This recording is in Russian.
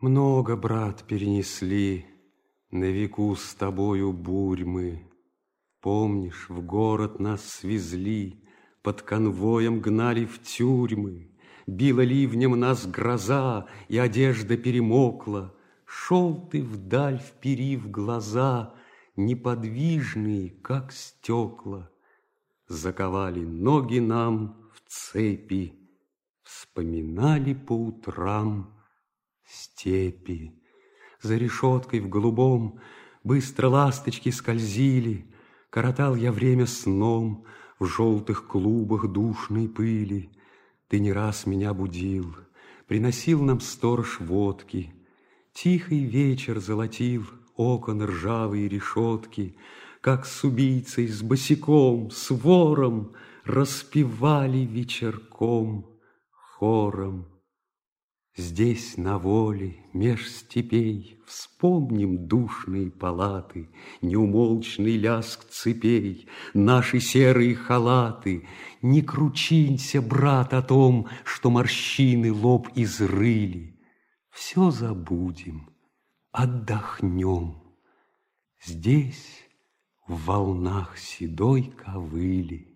Много, брат, перенесли на веку с тобою бурь мы. Помнишь, в город нас свезли, под конвоем гнали в тюрьмы, Била ливнем нас гроза, и одежда перемокла. Шел ты вдаль, вперив глаза, неподвижные, как стекла. Заковали ноги нам в цепи, вспоминали по утрам степи. За решеткой в голубом Быстро ласточки скользили, Коротал я время сном В желтых клубах душной пыли. Ты не раз меня будил, Приносил нам сторож водки. Тихий вечер золотил Окон ржавые решетки, Как с убийцей, с босиком, С вором Распевали вечерком хором. Здесь, на воле, меж степей, Вспомним душные палаты, Неумолчный ляск цепей, Наши серые халаты. Не кручинься, брат, о том, Что морщины лоб изрыли. Все забудем, отдохнем. Здесь, в волнах седой ковыли,